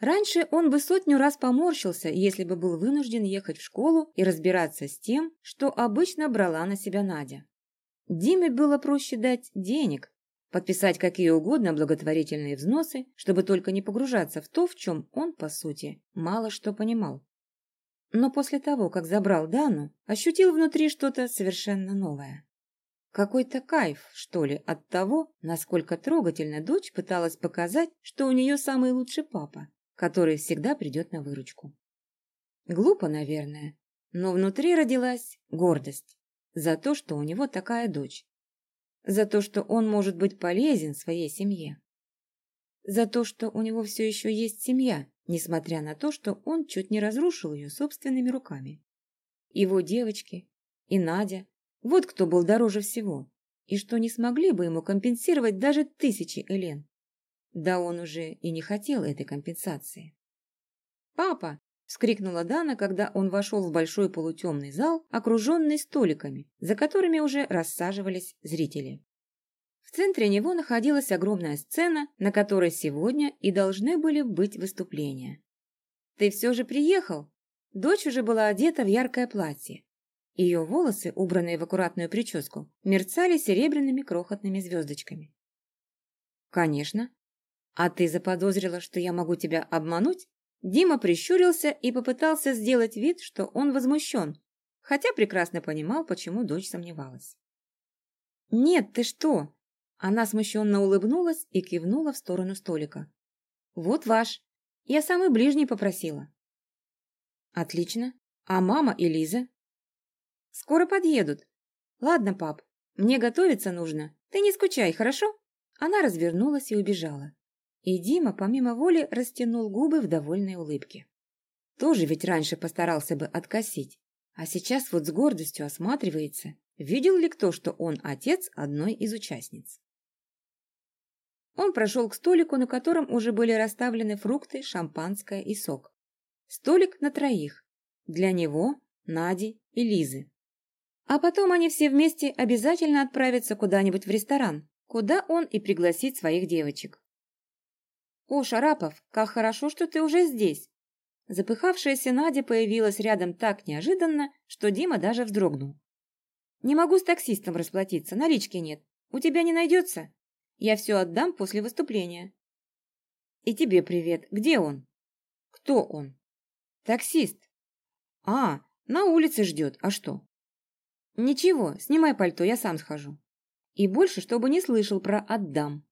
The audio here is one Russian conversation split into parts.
Раньше он бы сотню раз поморщился, если бы был вынужден ехать в школу и разбираться с тем, что обычно брала на себя Надя. Диме было проще дать денег, подписать какие угодно благотворительные взносы, чтобы только не погружаться в то, в чем он, по сути, мало что понимал. Но после того, как забрал Дану, ощутил внутри что-то совершенно новое. Какой-то кайф, что ли, от того, насколько трогательно дочь пыталась показать, что у нее самый лучший папа, который всегда придет на выручку. Глупо, наверное, но внутри родилась гордость за то, что у него такая дочь, за то, что он может быть полезен своей семье, за то, что у него все еще есть семья, несмотря на то, что он чуть не разрушил ее собственными руками. Его девочки и Надя, вот кто был дороже всего, и что не смогли бы ему компенсировать даже тысячи Элен. Да он уже и не хотел этой компенсации. «Папа!» — вскрикнула Дана, когда он вошел в большой полутемный зал, окруженный столиками, за которыми уже рассаживались зрители. В центре него находилась огромная сцена, на которой сегодня и должны были быть выступления. «Ты все же приехал?» Дочь уже была одета в яркое платье. Ее волосы, убранные в аккуратную прическу, мерцали серебряными крохотными звездочками. «Конечно», «А ты заподозрила, что я могу тебя обмануть?» Дима прищурился и попытался сделать вид, что он возмущен, хотя прекрасно понимал, почему дочь сомневалась. «Нет, ты что?» Она смущенно улыбнулась и кивнула в сторону столика. «Вот ваш. Я самый ближний попросила». «Отлично. А мама и Лиза?» «Скоро подъедут. Ладно, пап, мне готовиться нужно. Ты не скучай, хорошо?» Она развернулась и убежала. И Дима помимо воли растянул губы в довольной улыбке. Тоже ведь раньше постарался бы откосить, а сейчас вот с гордостью осматривается, видел ли кто, что он отец одной из участниц. Он прошел к столику, на котором уже были расставлены фрукты, шампанское и сок. Столик на троих. Для него, Нади и Лизы. А потом они все вместе обязательно отправятся куда-нибудь в ресторан, куда он и пригласит своих девочек. «О, Шарапов, как хорошо, что ты уже здесь!» Запыхавшаяся Надя появилась рядом так неожиданно, что Дима даже вздрогнул. «Не могу с таксистом расплатиться, налички нет. У тебя не найдется? Я все отдам после выступления». «И тебе привет. Где он?» «Кто он?» «Таксист». «А, на улице ждет. А что?» «Ничего, снимай пальто, я сам схожу». И больше, чтобы не слышал про «отдам».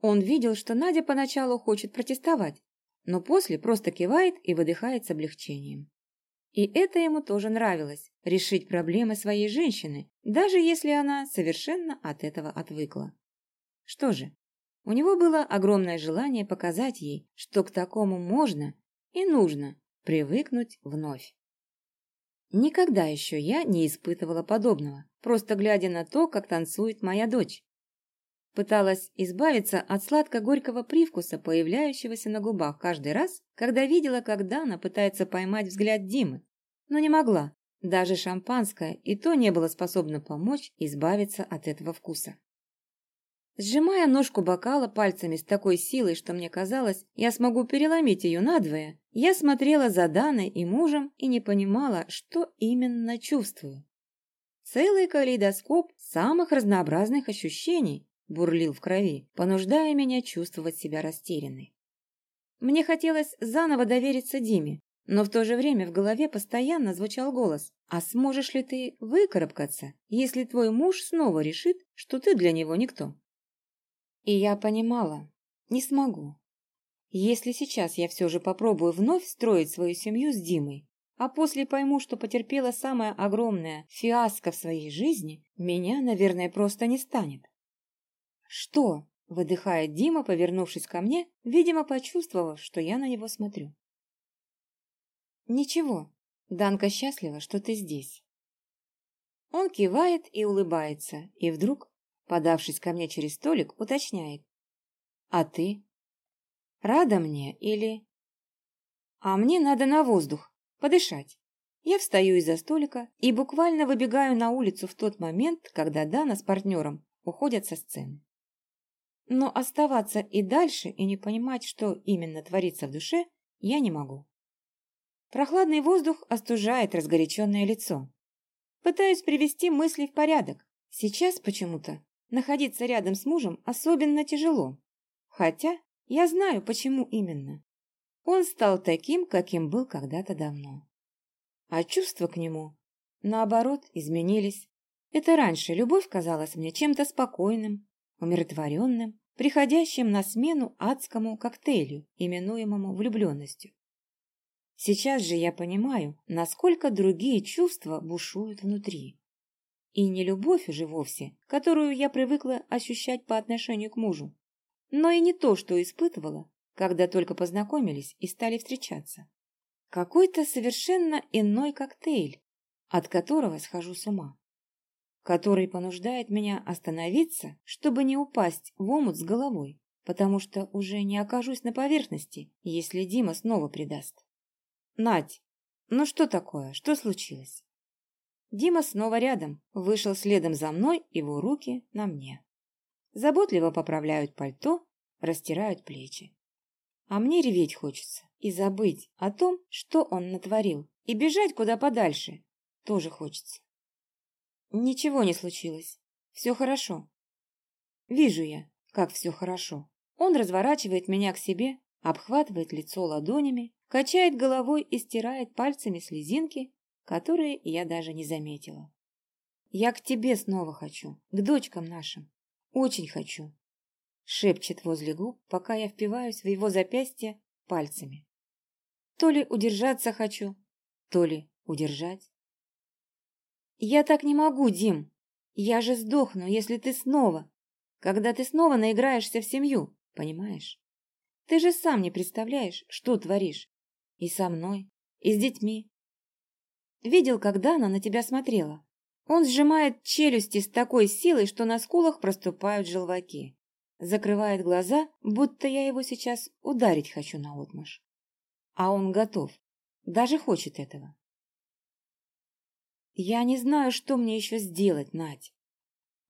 Он видел, что Надя поначалу хочет протестовать, но после просто кивает и выдыхает с облегчением. И это ему тоже нравилось – решить проблемы своей женщины, даже если она совершенно от этого отвыкла. Что же, у него было огромное желание показать ей, что к такому можно и нужно привыкнуть вновь. Никогда еще я не испытывала подобного, просто глядя на то, как танцует моя дочь. Пыталась избавиться от сладко-горького привкуса, появляющегося на губах каждый раз, когда видела, как Дана пытается поймать взгляд Димы, но не могла. Даже шампанское и то не было способно помочь избавиться от этого вкуса. Сжимая ножку бокала пальцами с такой силой, что мне казалось, я смогу переломить ее надвое, я смотрела за Даной и мужем и не понимала, что именно чувствую. Целый калейдоскоп самых разнообразных ощущений, бурлил в крови, понуждая меня чувствовать себя растерянной. Мне хотелось заново довериться Диме, но в то же время в голове постоянно звучал голос «А сможешь ли ты выкарабкаться, если твой муж снова решит, что ты для него никто?» И я понимала, не смогу. Если сейчас я все же попробую вновь строить свою семью с Димой, а после пойму, что потерпела самое огромное фиаско в своей жизни, меня, наверное, просто не станет. «Что?» – выдыхает Дима, повернувшись ко мне, видимо, почувствовав, что я на него смотрю. «Ничего. Данка счастлива, что ты здесь». Он кивает и улыбается, и вдруг, подавшись ко мне через столик, уточняет. «А ты? Рада мне или...» «А мне надо на воздух, подышать». Я встаю из-за столика и буквально выбегаю на улицу в тот момент, когда Дана с партнером уходят со сцены. Но оставаться и дальше и не понимать, что именно творится в душе, я не могу. Прохладный воздух остужает разгоряченное лицо. Пытаюсь привести мысли в порядок. Сейчас почему-то находиться рядом с мужем особенно тяжело. Хотя я знаю, почему именно. Он стал таким, каким был когда-то давно. А чувства к нему, наоборот, изменились. Это раньше любовь казалась мне чем-то спокойным, умиротворенным, приходящим на смену адскому коктейлю, именуемому влюбленностью. Сейчас же я понимаю, насколько другие чувства бушуют внутри. И не любовь уже вовсе, которую я привыкла ощущать по отношению к мужу, но и не то, что испытывала, когда только познакомились и стали встречаться. Какой-то совершенно иной коктейль, от которого схожу с ума, который понуждает меня остановиться, чтобы не упасть в омут с головой, потому что уже не окажусь на поверхности, если Дима снова предаст. Надь, ну что такое? Что случилось? Дима снова рядом, вышел следом за мной, его руки на мне заботливо поправляют пальто, растирают плечи. А мне реветь хочется и забыть о том, что он натворил, и бежать куда подальше тоже хочется. Ничего не случилось. Все хорошо. Вижу я, как все хорошо. Он разворачивает меня к себе, обхватывает лицо ладонями, качает головой и стирает пальцами слезинки, которые я даже не заметила. Я к тебе снова хочу, к дочкам нашим. Очень хочу. Шепчет возле губ, пока я впиваюсь в его запястье пальцами. То ли удержаться хочу, то ли удержать. Я так не могу, Дим. Я же сдохну, если ты снова, когда ты снова наиграешься в семью, понимаешь? Ты же сам не представляешь, что творишь. И со мной, и с детьми. Видел, когда она на тебя смотрела? Он сжимает челюсти с такой силой, что на скулах проступают желваки. Закрывает глаза, будто я его сейчас ударить хочу наотмашь. А он готов, даже хочет этого. Я не знаю, что мне еще сделать, Надь.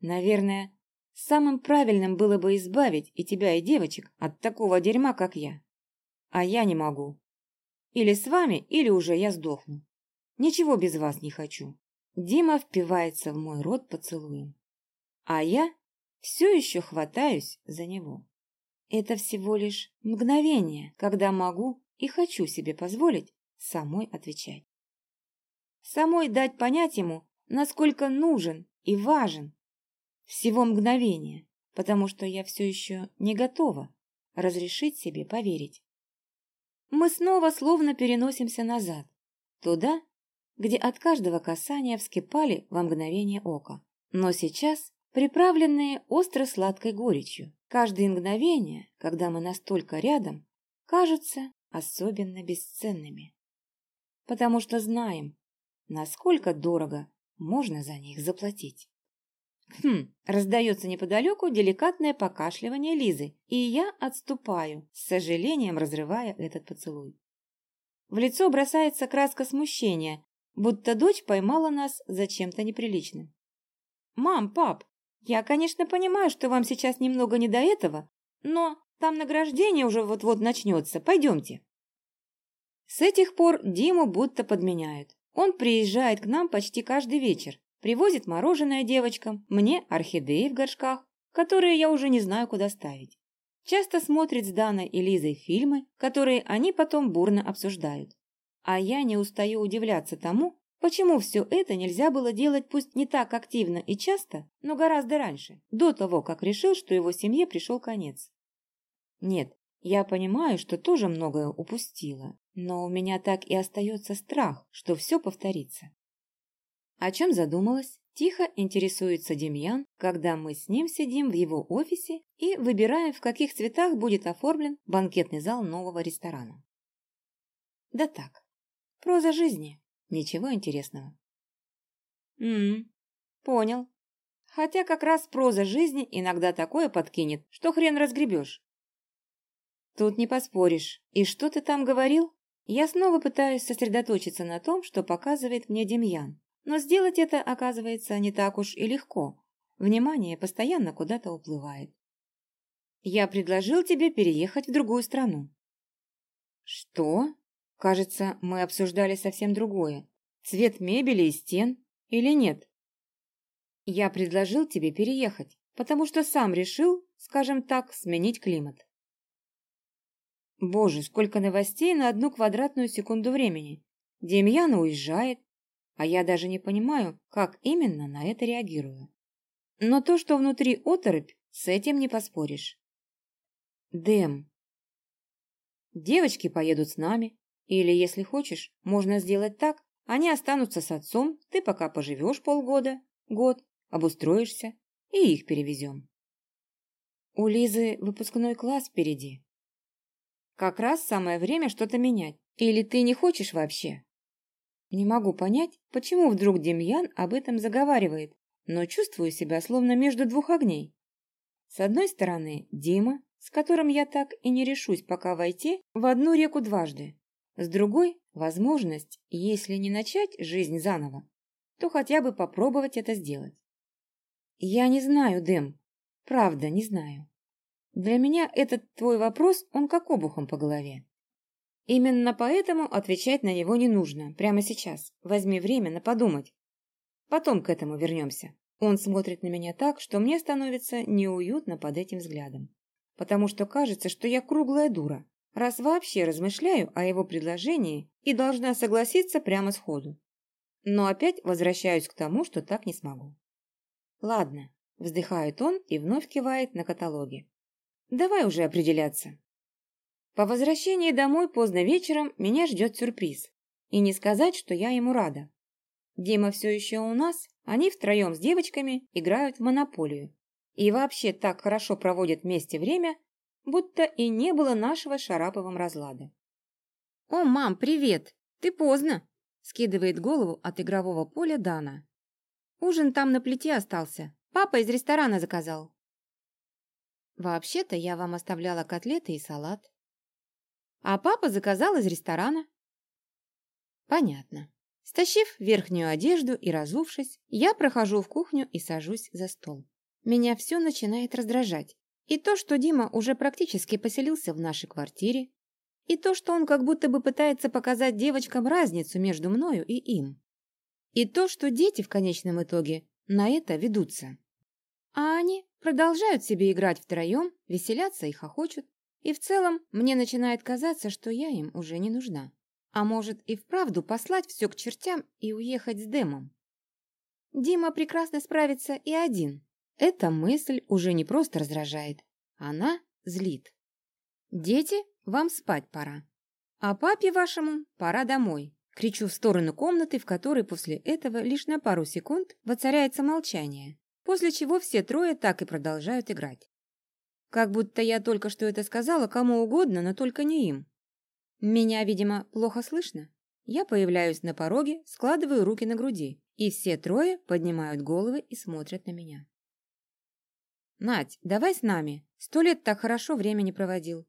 Наверное, самым правильным было бы избавить и тебя, и девочек от такого дерьма, как я. А я не могу. Или с вами, или уже я сдохну. Ничего без вас не хочу. Дима впивается в мой рот поцелуем. А я все еще хватаюсь за него. Это всего лишь мгновение, когда могу и хочу себе позволить самой отвечать. Самой дать понять ему, насколько нужен и важен. Всего мгновение, потому что я все еще не готова разрешить себе поверить. Мы снова словно переносимся назад, туда, где от каждого касания вскипали во мгновение ока. Но сейчас, приправленные остро-сладкой горечью, каждое мгновение, когда мы настолько рядом, кажутся особенно бесценными. Потому что знаем, насколько дорого можно за них заплатить. Хм, раздается неподалеку деликатное покашливание Лизы, и я отступаю, с сожалением разрывая этот поцелуй. В лицо бросается краска смущения, будто дочь поймала нас за чем-то неприличным. «Мам, пап, я, конечно, понимаю, что вам сейчас немного не до этого, но там награждение уже вот-вот начнется, пойдемте». С этих пор Диму будто подменяют. Он приезжает к нам почти каждый вечер, привозит мороженое девочкам, мне орхидеи в горшках, которые я уже не знаю, куда ставить. Часто смотрит с Даной и Лизой фильмы, которые они потом бурно обсуждают. А я не устаю удивляться тому, почему все это нельзя было делать пусть не так активно и часто, но гораздо раньше, до того, как решил, что его семье пришел конец. Нет, я понимаю, что тоже многое упустила, но у меня так и остается страх, что все повторится. О чем задумалась? Тихо интересуется Демьян, когда мы с ним сидим в его офисе и выбираем, в каких цветах будет оформлен банкетный зал нового ресторана. Да так, Проза жизни. Ничего интересного. Ммм, понял. Хотя как раз проза жизни иногда такое подкинет, что хрен разгребешь. Тут не поспоришь. И что ты там говорил? Я снова пытаюсь сосредоточиться на том, что показывает мне Демьян. Но сделать это, оказывается, не так уж и легко. Внимание постоянно куда-то уплывает. Я предложил тебе переехать в другую страну. Что? Кажется, мы обсуждали совсем другое. Цвет мебели и стен или нет? Я предложил тебе переехать, потому что сам решил, скажем так, сменить климат. Боже, сколько новостей на одну квадратную секунду времени. Демьяна уезжает, а я даже не понимаю, как именно на это реагирую. Но то, что внутри оторопь, с этим не поспоришь. Дэм. Девочки поедут с нами, или, если хочешь, можно сделать так, они останутся с отцом, ты пока поживешь полгода, год, обустроишься, и их перевезем. У Лизы выпускной класс впереди. Как раз самое время что-то менять. Или ты не хочешь вообще? Не могу понять, почему вдруг Демьян об этом заговаривает, но чувствую себя словно между двух огней. С одной стороны, Дима, с которым я так и не решусь пока войти в одну реку дважды. С другой – возможность, если не начать жизнь заново, то хотя бы попробовать это сделать. Я не знаю, Дэм, правда не знаю. Для меня этот твой вопрос, он как обухом по голове. Именно поэтому отвечать на него не нужно, прямо сейчас. Возьми время на подумать. Потом к этому вернемся. Он смотрит на меня так, что мне становится неуютно под этим взглядом. Потому что кажется, что я круглая дура, раз вообще размышляю о его предложении и должна согласиться прямо сходу. Но опять возвращаюсь к тому, что так не смогу. Ладно, вздыхает он и вновь кивает на каталоге. Давай уже определяться. По возвращении домой поздно вечером меня ждет сюрприз. И не сказать, что я ему рада. Дима все еще у нас, они втроем с девочками играют в монополию. И вообще так хорошо проводят вместе время, будто и не было нашего шараповым разлада. «О, мам, привет! Ты поздно!» скидывает голову от игрового поля Дана. «Ужин там на плите остался. Папа из ресторана заказал». Вообще-то я вам оставляла котлеты и салат. А папа заказал из ресторана. Понятно. Стащив верхнюю одежду и разувшись, я прохожу в кухню и сажусь за стол. Меня все начинает раздражать. И то, что Дима уже практически поселился в нашей квартире, и то, что он как будто бы пытается показать девочкам разницу между мною и им. И то, что дети в конечном итоге на это ведутся. А они продолжают себе играть втроем, веселятся и хохочут. И в целом мне начинает казаться, что я им уже не нужна. А может и вправду послать все к чертям и уехать с Дэмом. Дима прекрасно справится и один. Эта мысль уже не просто раздражает. Она злит. «Дети, вам спать пора. А папе вашему пора домой». Кричу в сторону комнаты, в которой после этого лишь на пару секунд воцаряется молчание после чего все трое так и продолжают играть. Как будто я только что это сказала кому угодно, но только не им. Меня, видимо, плохо слышно. Я появляюсь на пороге, складываю руки на груди, и все трое поднимают головы и смотрят на меня. «Надь, давай с нами. Сто лет так хорошо время не проводил».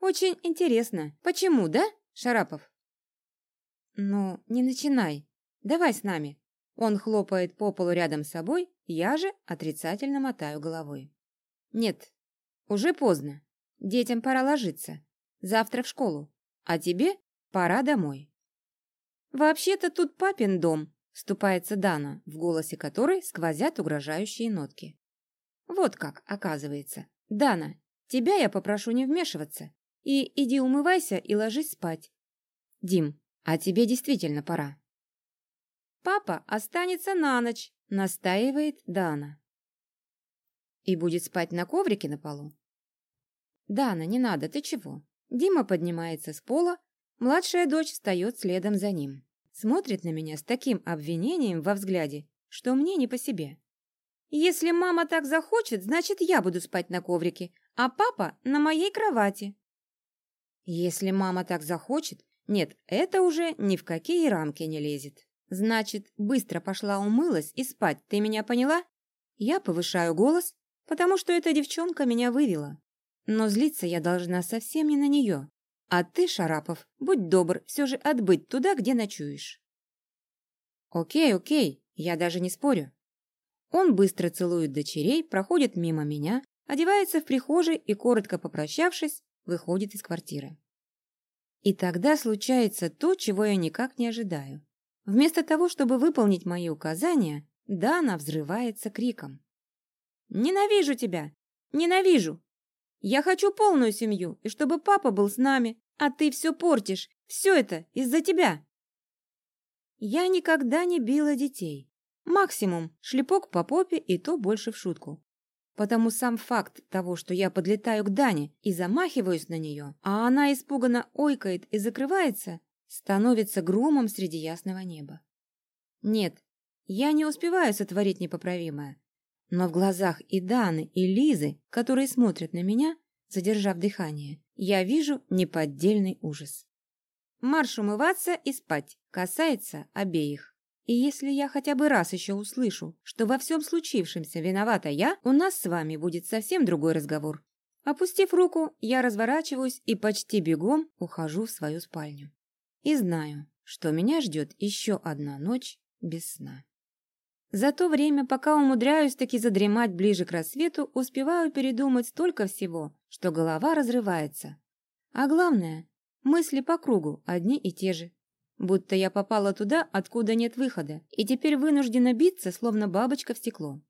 «Очень интересно. Почему, да, Шарапов?» «Ну, не начинай. Давай с нами». Он хлопает по полу рядом с собой я же отрицательно мотаю головой. Нет, уже поздно. Детям пора ложиться. Завтра в школу. А тебе пора домой. Вообще-то тут папин дом, вступается Дана, в голосе которой сквозят угрожающие нотки. Вот как, оказывается. Дана, тебя я попрошу не вмешиваться. И иди умывайся и ложись спать. Дим, а тебе действительно пора. Папа останется на ночь, настаивает Дана. И будет спать на коврике на полу? Дана, не надо, ты чего? Дима поднимается с пола, младшая дочь встает следом за ним. Смотрит на меня с таким обвинением во взгляде, что мне не по себе. Если мама так захочет, значит, я буду спать на коврике, а папа на моей кровати. Если мама так захочет, нет, это уже ни в какие рамки не лезет. Значит, быстро пошла умылась и спать, ты меня поняла? Я повышаю голос, потому что эта девчонка меня вывела. Но злиться я должна совсем не на нее. А ты, Шарапов, будь добр, все же отбыть туда, где ночуешь. Окей, окей, я даже не спорю. Он быстро целует дочерей, проходит мимо меня, одевается в прихожей и, коротко попрощавшись, выходит из квартиры. И тогда случается то, чего я никак не ожидаю. Вместо того, чтобы выполнить мои указания, Дана взрывается криком. «Ненавижу тебя! Ненавижу! Я хочу полную семью, и чтобы папа был с нами, а ты все портишь! Все это из-за тебя!» Я никогда не била детей. Максимум шлепок по попе и то больше в шутку. Потому сам факт того, что я подлетаю к Дане и замахиваюсь на нее, а она испуганно ойкает и закрывается, становится громом среди ясного неба. Нет, я не успеваю сотворить непоправимое. Но в глазах и Даны, и Лизы, которые смотрят на меня, задержав дыхание, я вижу неподдельный ужас. Марш умываться и спать касается обеих. И если я хотя бы раз еще услышу, что во всем случившемся виновата я, у нас с вами будет совсем другой разговор. Опустив руку, я разворачиваюсь и почти бегом ухожу в свою спальню. И знаю, что меня ждет еще одна ночь без сна. За то время, пока умудряюсь таки задремать ближе к рассвету, успеваю передумать столько всего, что голова разрывается. А главное, мысли по кругу одни и те же будто я попала туда, откуда нет выхода, и теперь вынуждена биться, словно бабочка в стекло.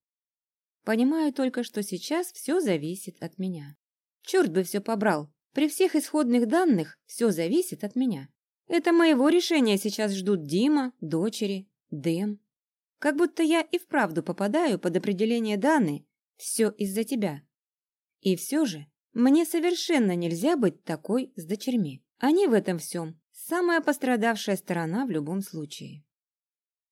Понимаю только, что сейчас все зависит от меня. Черт бы все побрал, при всех исходных данных все зависит от меня. Это моего решения сейчас ждут Дима, дочери, Дэм. Как будто я и вправду попадаю под определение Даны «все из-за тебя». И все же мне совершенно нельзя быть такой с дочерьми. Они в этом всем Самая пострадавшая сторона в любом случае.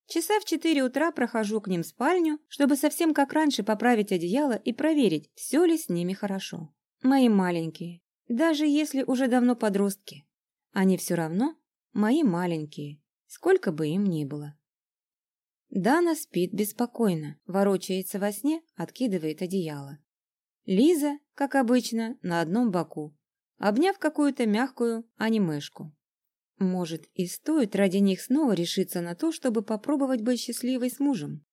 Часа в четыре утра прохожу к ним в спальню, чтобы совсем как раньше поправить одеяло и проверить, все ли с ними хорошо. Мои маленькие, даже если уже давно подростки, они все равно мои маленькие, сколько бы им ни было. Дана спит беспокойно, ворочается во сне, откидывает одеяло. Лиза, как обычно, на одном боку, обняв какую-то мягкую анимешку. Может, и стоит ради них снова решиться на то, чтобы попробовать быть счастливой с мужем.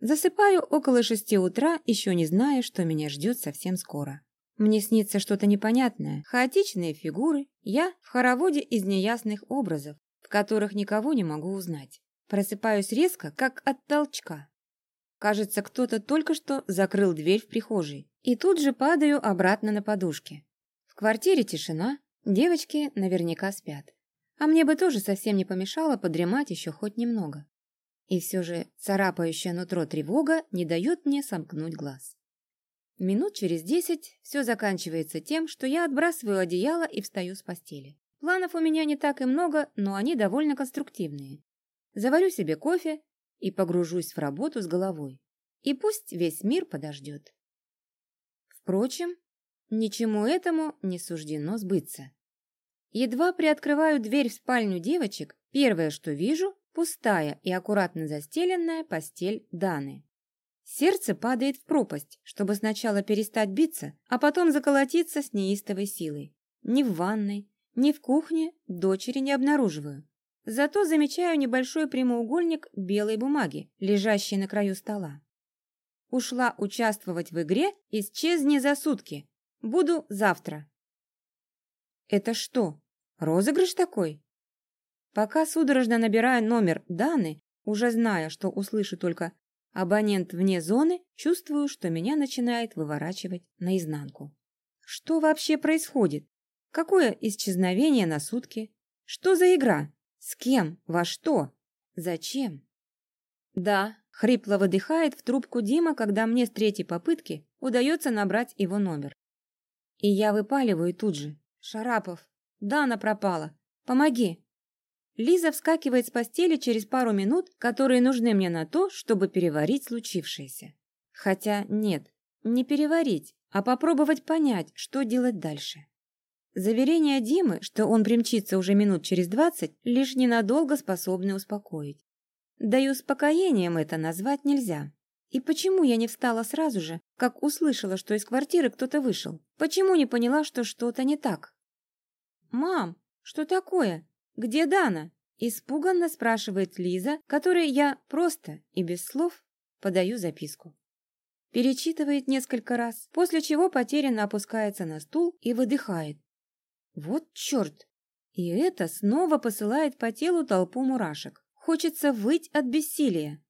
Засыпаю около шести утра, еще не зная, что меня ждет совсем скоро. Мне снится что-то непонятное, хаотичные фигуры, я в хороводе из неясных образов, в которых никого не могу узнать. Просыпаюсь резко, как от толчка. Кажется, кто-то только что закрыл дверь в прихожей, и тут же падаю обратно на подушки. В квартире тишина, девочки наверняка спят. А мне бы тоже совсем не помешало подремать еще хоть немного. И все же царапающая нутро тревога не дает мне сомкнуть глаз. Минут через десять все заканчивается тем, что я отбрасываю одеяло и встаю с постели. Планов у меня не так и много, но они довольно конструктивные. Заварю себе кофе и погружусь в работу с головой. И пусть весь мир подождет. Впрочем, ничему этому не суждено сбыться. Едва приоткрываю дверь в спальню девочек, первое, что вижу, пустая и аккуратно застеленная постель Даны. Сердце падает в пропасть, чтобы сначала перестать биться, а потом заколотиться с неистовой силой. Ни в ванной, ни в кухне дочери не обнаруживаю. Зато замечаю небольшой прямоугольник белой бумаги, лежащий на краю стола. Ушла участвовать в игре «Исчезни за сутки». Буду завтра. Это что, розыгрыш такой? Пока судорожно набираю номер Даны, уже зная, что услышу только абонент вне зоны, чувствую, что меня начинает выворачивать наизнанку. Что вообще происходит? Какое исчезновение на сутки? Что за игра? С кем? Во что? Зачем? Да, хрипло выдыхает в трубку Дима, когда мне с третьей попытки удается набрать его номер. И я выпаливаю тут же. «Шарапов! Дана пропала! Помоги!» Лиза вскакивает с постели через пару минут, которые нужны мне на то, чтобы переварить случившееся. Хотя нет, не переварить, а попробовать понять, что делать дальше. Заверение Димы, что он примчится уже минут через двадцать, лишь ненадолго способны успокоить. Да и успокоением это назвать нельзя. И почему я не встала сразу же, как услышала, что из квартиры кто-то вышел? Почему не поняла, что что-то не так? «Мам, что такое? Где Дана?» Испуганно спрашивает Лиза, которой я просто и без слов подаю записку. перечитывает несколько раз, после чего потерянно опускается на стул и выдыхает. Вот черт! И это снова посылает по телу толпу мурашек. Хочется выть от бессилия.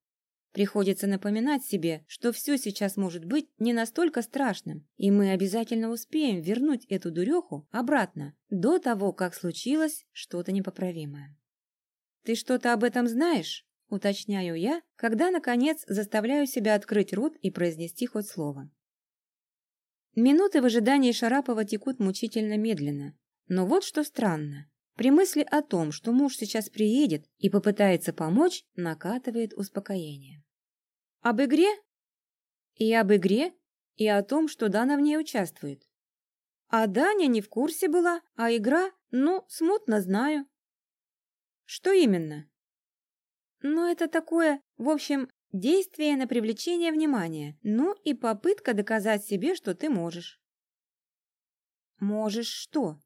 Приходится напоминать себе, что все сейчас может быть не настолько страшным, и мы обязательно успеем вернуть эту дуреху обратно, до того, как случилось что-то непоправимое. «Ты что-то об этом знаешь?» – уточняю я, когда, наконец, заставляю себя открыть рот и произнести хоть слово. Минуты в ожидании Шарапова текут мучительно медленно. Но вот что странно. При мысли о том, что муж сейчас приедет и попытается помочь, накатывает успокоение. Об игре? И об игре, и о том, что Дана в ней участвует. А Даня не в курсе была, а игра, ну, смутно знаю. Что именно? Ну, это такое, в общем, действие на привлечение внимания, ну и попытка доказать себе, что ты можешь. Можешь что?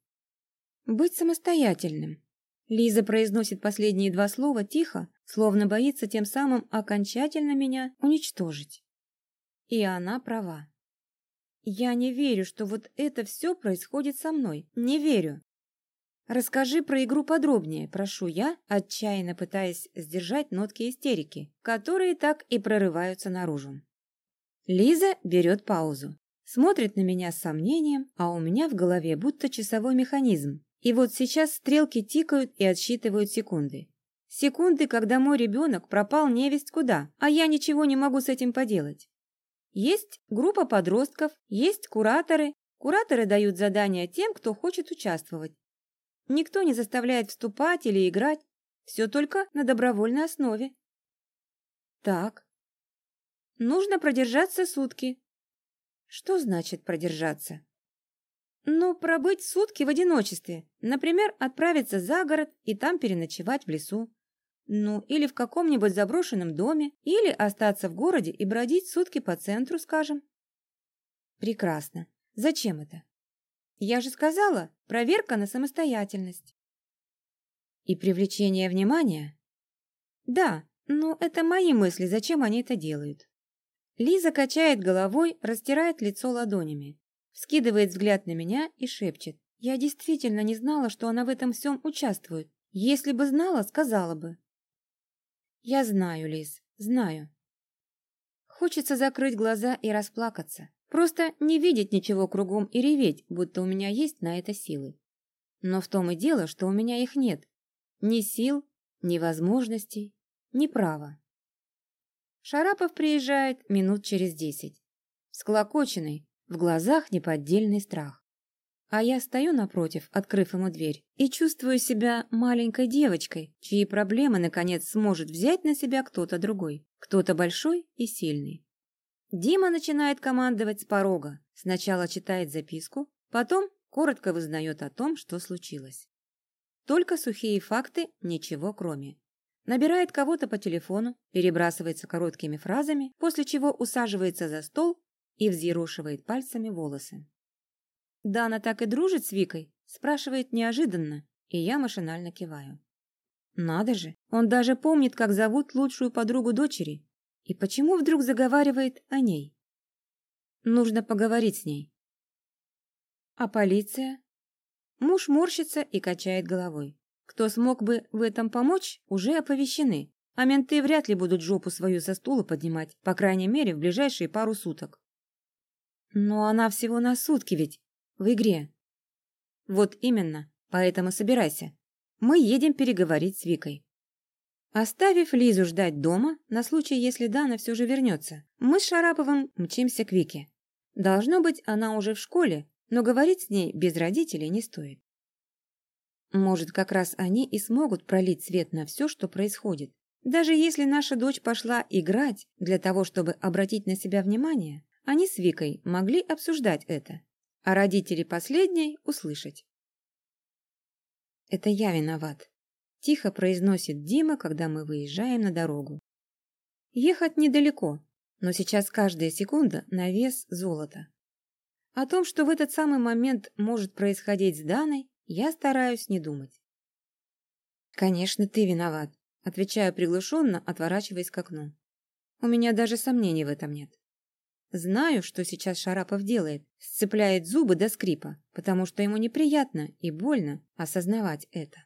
Быть самостоятельным. Лиза произносит последние два слова тихо, словно боится тем самым окончательно меня уничтожить. И она права. Я не верю, что вот это все происходит со мной. Не верю. Расскажи про игру подробнее, прошу я, отчаянно пытаясь сдержать нотки истерики, которые так и прорываются наружу. Лиза берет паузу, смотрит на меня с сомнением, а у меня в голове будто часовой механизм, и вот сейчас стрелки тикают и отсчитывают секунды. Секунды, когда мой ребенок пропал невесть куда, а я ничего не могу с этим поделать. Есть группа подростков, есть кураторы. Кураторы дают задания тем, кто хочет участвовать. Никто не заставляет вступать или играть. Все только на добровольной основе. Так. Нужно продержаться сутки. Что значит продержаться? Ну, пробыть сутки в одиночестве. Например, отправиться за город и там переночевать в лесу. Ну, или в каком-нибудь заброшенном доме, или остаться в городе и бродить сутки по центру, скажем. Прекрасно. Зачем это? Я же сказала, проверка на самостоятельность. И привлечение внимания? Да, но это мои мысли, зачем они это делают. Лиза качает головой, растирает лицо ладонями. Вскидывает взгляд на меня и шепчет. Я действительно не знала, что она в этом всем участвует. Если бы знала, сказала бы. Я знаю, Лиз, знаю. Хочется закрыть глаза и расплакаться. Просто не видеть ничего кругом и реветь, будто у меня есть на это силы. Но в том и дело, что у меня их нет. Ни сил, ни возможностей, ни права. Шарапов приезжает минут через десять. Склокоченный, в глазах неподдельный страх. А я стою напротив, открыв ему дверь, и чувствую себя маленькой девочкой, чьи проблемы, наконец, сможет взять на себя кто-то другой, кто-то большой и сильный. Дима начинает командовать с порога. Сначала читает записку, потом коротко вызнает о том, что случилось. Только сухие факты, ничего кроме. Набирает кого-то по телефону, перебрасывается короткими фразами, после чего усаживается за стол и взъерошивает пальцами волосы. «Дана так и дружит с Викой?» – спрашивает неожиданно, и я машинально киваю. Надо же, он даже помнит, как зовут лучшую подругу дочери. И почему вдруг заговаривает о ней? Нужно поговорить с ней. А полиция? Муж морщится и качает головой. Кто смог бы в этом помочь, уже оповещены, а менты вряд ли будут жопу свою со стула поднимать, по крайней мере, в ближайшие пару суток. Но она всего на сутки ведь в игре. Вот именно, поэтому собирайся. Мы едем переговорить с Викой. Оставив Лизу ждать дома, на случай, если Дана все же вернется, мы с Шараповым мчимся к Вике. Должно быть, она уже в школе, но говорить с ней без родителей не стоит. Может, как раз они и смогут пролить свет на все, что происходит. Даже если наша дочь пошла играть для того, чтобы обратить на себя внимание, они с Викой могли обсуждать это, а родители последней услышать. «Это я виноват», – тихо произносит Дима, когда мы выезжаем на дорогу. Ехать недалеко, но сейчас каждая секунда на вес золота. О том, что в этот самый момент может происходить с Даной, я стараюсь не думать. «Конечно, ты виноват», – отвечаю приглушенно, отворачиваясь к окну. У меня даже сомнений в этом нет. Знаю, что сейчас Шарапов делает, сцепляет зубы до скрипа, потому что ему неприятно и больно осознавать это.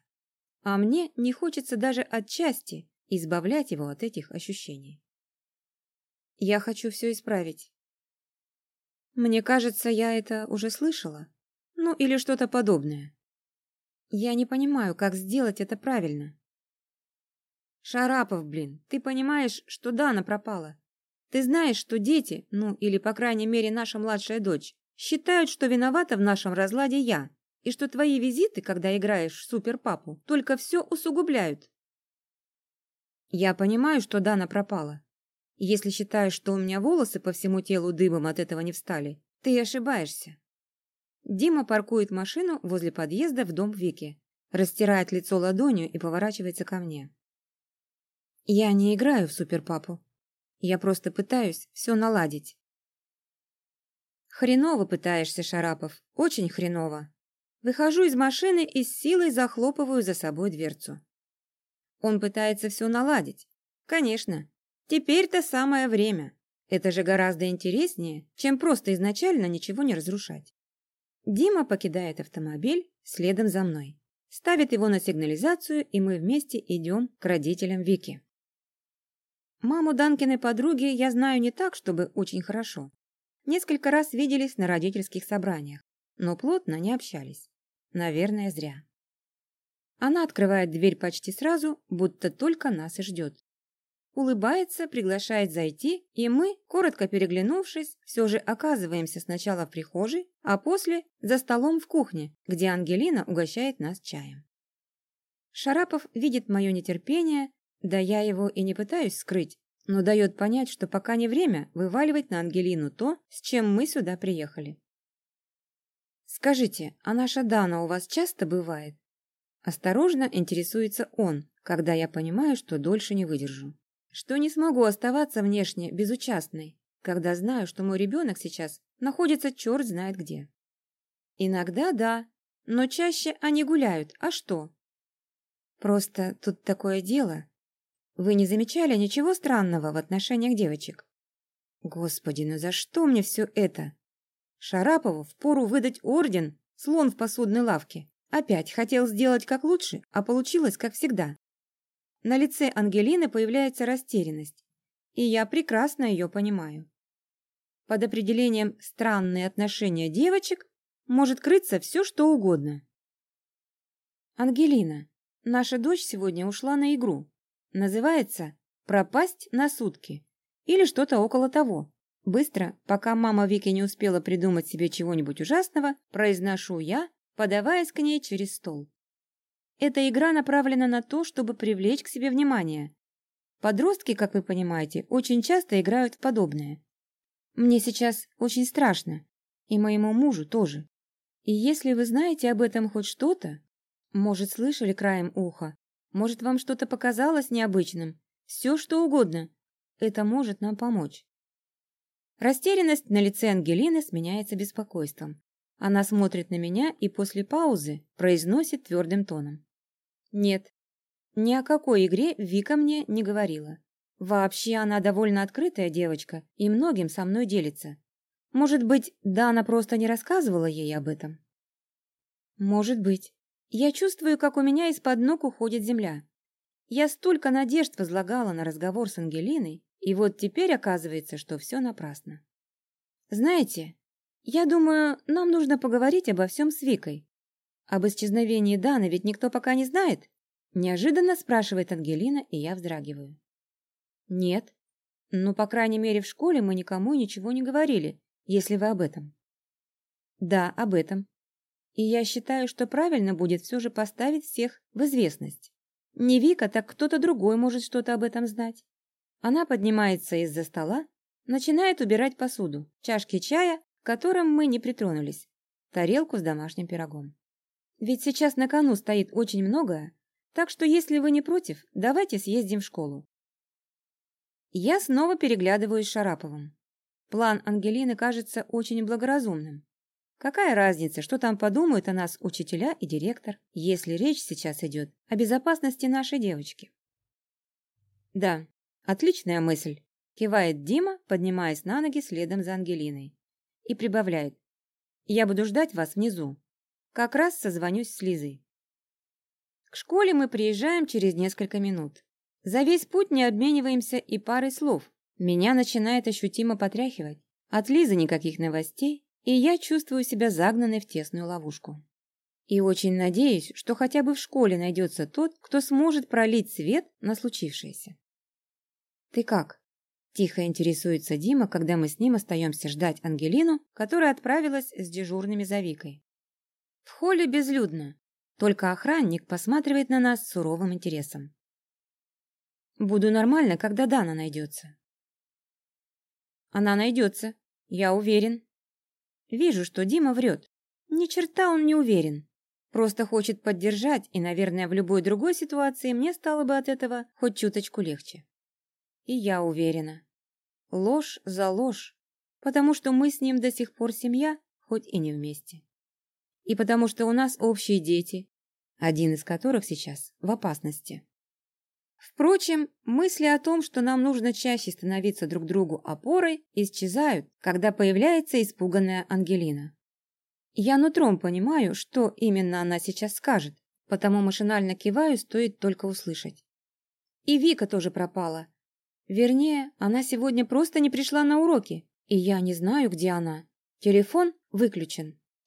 А мне не хочется даже отчасти избавлять его от этих ощущений. Я хочу все исправить. Мне кажется, я это уже слышала. Ну, или что-то подобное. Я не понимаю, как сделать это правильно. Шарапов, блин, ты понимаешь, что Дана пропала? Ты знаешь, что дети, ну или по крайней мере наша младшая дочь, считают, что виновата в нашем разладе я, и что твои визиты, когда играешь в суперпапу, только все усугубляют. Я понимаю, что Дана пропала. Если считаешь, что у меня волосы по всему телу дыбом от этого не встали, ты ошибаешься. Дима паркует машину возле подъезда в дом Вики, растирает лицо ладонью и поворачивается ко мне. Я не играю в суперпапу. Я просто пытаюсь все наладить. Хреново пытаешься, Шарапов, очень хреново. Выхожу из машины и с силой захлопываю за собой дверцу. Он пытается все наладить. Конечно, теперь-то самое время. Это же гораздо интереснее, чем просто изначально ничего не разрушать. Дима покидает автомобиль следом за мной. Ставит его на сигнализацию, и мы вместе идем к родителям Вики. Маму Данкиной подруги я знаю не так, чтобы очень хорошо. Несколько раз виделись на родительских собраниях, но плотно не общались. Наверное, зря. Она открывает дверь почти сразу, будто только нас и ждет. Улыбается, приглашает зайти, и мы, коротко переглянувшись, все же оказываемся сначала в прихожей, а после за столом в кухне, где Ангелина угощает нас чаем. Шарапов видит мое нетерпение, да я его и не пытаюсь скрыть, но дает понять, что пока не время вываливать на Ангелину то, с чем мы сюда приехали. «Скажите, а наша Дана у вас часто бывает?» Осторожно интересуется он, когда я понимаю, что дольше не выдержу. Что не смогу оставаться внешне безучастной, когда знаю, что мой ребенок сейчас находится черт знает где. Иногда да, но чаще они гуляют, а что? Просто тут такое дело. Вы не замечали ничего странного в отношениях девочек? Господи, ну за что мне все это? Шарапову впору выдать орден, слон в посудной лавке. Опять хотел сделать как лучше, а получилось как всегда. На лице Ангелины появляется растерянность, и я прекрасно ее понимаю. Под определением «странные отношения девочек» может крыться все, что угодно. Ангелина, наша дочь сегодня ушла на игру. Называется «Пропасть на сутки» или что-то около того. Быстро, пока мама Вики не успела придумать себе чего-нибудь ужасного, произношу я, подаваясь к ней через стол. Эта игра направлена на то, чтобы привлечь к себе внимание. Подростки, как вы понимаете, очень часто играют в подобное. Мне сейчас очень страшно, и моему мужу тоже. И если вы знаете об этом хоть что-то, может, слышали краем уха, может, вам что-то показалось необычным? Все, что угодно. Это может нам помочь. Растерянность на лице Ангелины сменяется беспокойством. Она смотрит на меня и после паузы произносит твердым тоном. Нет, ни о какой игре Вика мне не говорила. Вообще она довольно открытая девочка и многим со мной делится. Может быть, Дана просто не рассказывала ей об этом? Может быть. Я чувствую, как у меня из-под ног уходит земля. Я столько надежд возлагала на разговор с Ангелиной, и вот теперь оказывается, что все напрасно. Знаете, я думаю, нам нужно поговорить обо всем с Викой. Об исчезновении Даны ведь никто пока не знает? Неожиданно спрашивает Ангелина, и я вздрагиваю. Нет. Ну, по крайней мере, в школе мы никому ничего не говорили, если вы об этом. Да, об этом. И я считаю, что правильно будет все же поставить всех в известность. Не Вика, так кто-то другой может что-то об этом знать. Она поднимается из-за стола, начинает убирать посуду, чашки чая, к которым мы не притронулись, тарелку с домашним пирогом. Ведь сейчас на кону стоит очень многое, так что если вы не против, давайте съездим в школу. Я снова переглядываюсь с Шараповым. План Ангелины кажется очень благоразумным. Какая разница, что там подумают о нас учителя и директор, если речь сейчас идет о безопасности нашей девочки? Да, отличная мысль, Кивает Дима, поднимаясь на ноги следом за Ангелиной. И прибавляет. Я буду ждать вас внизу. Как раз созвонюсь с Лизой. К школе мы приезжаем через несколько минут. За весь путь не обмениваемся и парой слов. Меня начинает ощутимо потряхивать. От Лизы никаких новостей, и я чувствую себя загнанной в тесную ловушку. И очень надеюсь, что хотя бы в школе найдется тот, кто сможет пролить свет на случившееся. «Ты как?» – тихо интересуется Дима, когда мы с ним остаемся ждать Ангелину, которая отправилась с дежурными за Викой. В холле безлюдно, только охранник посматривает на нас с суровым интересом. «Буду нормально, когда Дана найдется». «Она найдется, я уверен». Вижу, что Дима врет. Ни черта он не уверен. Просто хочет поддержать, и, наверное, в любой другой ситуации мне стало бы от этого хоть чуточку легче. И я уверена. Ложь за ложь, потому что мы с ним до сих пор семья, хоть и не вместе. И потому что у нас общие дети, один из которых сейчас в опасности. Впрочем, мысли о том, что нам нужно чаще становиться друг другу опорой, исчезают, когда появляется испуганная Ангелина. Я нутром понимаю, что именно она сейчас скажет, потому машинально киваю, стоит только услышать. И Вика тоже пропала. Вернее, она сегодня просто не пришла на уроки, и я не знаю, где она. Телефон выключен.